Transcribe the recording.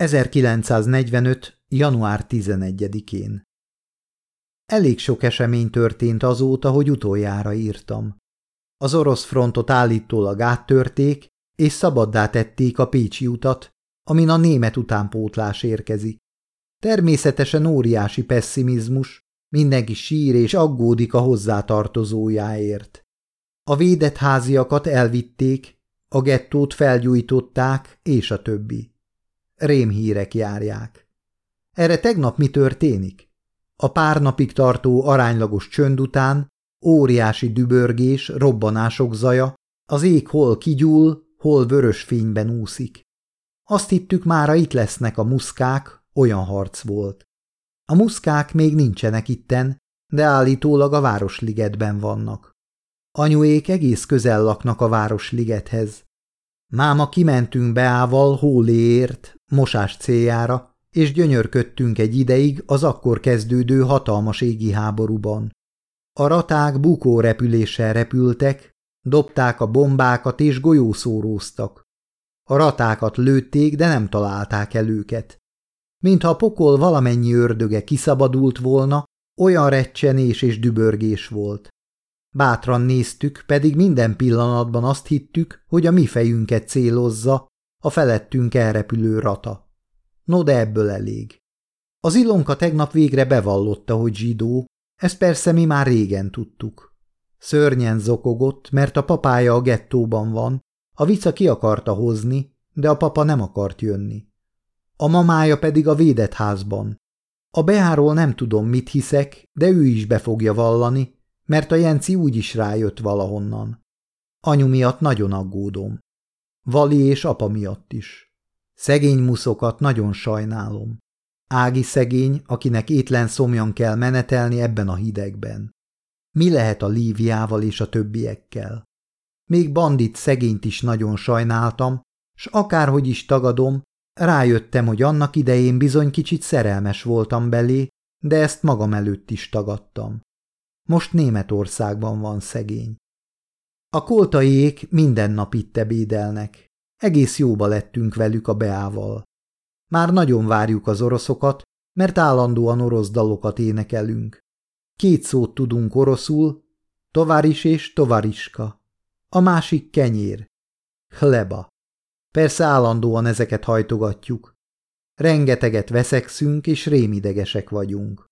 1945. január 11-én Elég sok esemény történt azóta, hogy utoljára írtam. Az orosz frontot állítólag áttörték, és szabaddá tették a Pécsi utat, amin a német utánpótlás érkezik. Természetesen óriási pessimizmus, mindenki sír és aggódik a hozzátartozójáért. A védett háziakat elvitték, a gettót felgyújtották, és a többi. Rémhírek járják. Erre tegnap mi történik? A pár napig tartó aránylagos csönd után óriási dübörgés, robbanások zaja, az ég hol kigyúl, hol vörös fényben úszik. Azt hittük mára itt lesznek a muszkák, olyan harc volt. A muszkák még nincsenek itten, de állítólag a Városligetben vannak. Anyuék egész közel laknak a Városligethez. Máma kimentünk Beával hóléért, mosás céljára, és gyönyörködtünk egy ideig az akkor kezdődő hatalmas égi háborúban. A raták bukó repüléssel repültek, dobták a bombákat és golyószóróztak. A ratákat lőtték, de nem találták el őket. Mintha a pokol valamennyi ördöge kiszabadult volna, olyan recsenés és dübörgés volt. Bátran néztük, pedig minden pillanatban azt hittük, hogy a mi fejünket célozza a felettünk elrepülő rata. No, de ebből elég. Az Ilonka tegnap végre bevallotta, hogy zsidó, ezt persze mi már régen tudtuk. Szörnyen zokogott, mert a papája a gettóban van, a vica ki akarta hozni, de a papa nem akart jönni. A mamája pedig a védett házban. A Beáról nem tudom, mit hiszek, de ő is be fogja vallani, mert a Jenci úgy is rájött valahonnan. Anyu miatt nagyon aggódom. Vali és apa miatt is. Szegény muszokat nagyon sajnálom. Ági szegény, akinek étlen szomjan kell menetelni ebben a hidegben. Mi lehet a Líviával és a többiekkel? Még bandit szegényt is nagyon sajnáltam, s akárhogy is tagadom, rájöttem, hogy annak idején bizony kicsit szerelmes voltam belé, de ezt magam előtt is tagadtam. Most Németországban van szegény. A koltaiék minden nap itt ebédelnek. Egész jóba lettünk velük a beával. Már nagyon várjuk az oroszokat, mert állandóan orosz dalokat énekelünk. Két szót tudunk oroszul, tovaris és tovariska. A másik kenyér. Hleba. Persze állandóan ezeket hajtogatjuk. Rengeteget veszekszünk és rémidegesek vagyunk.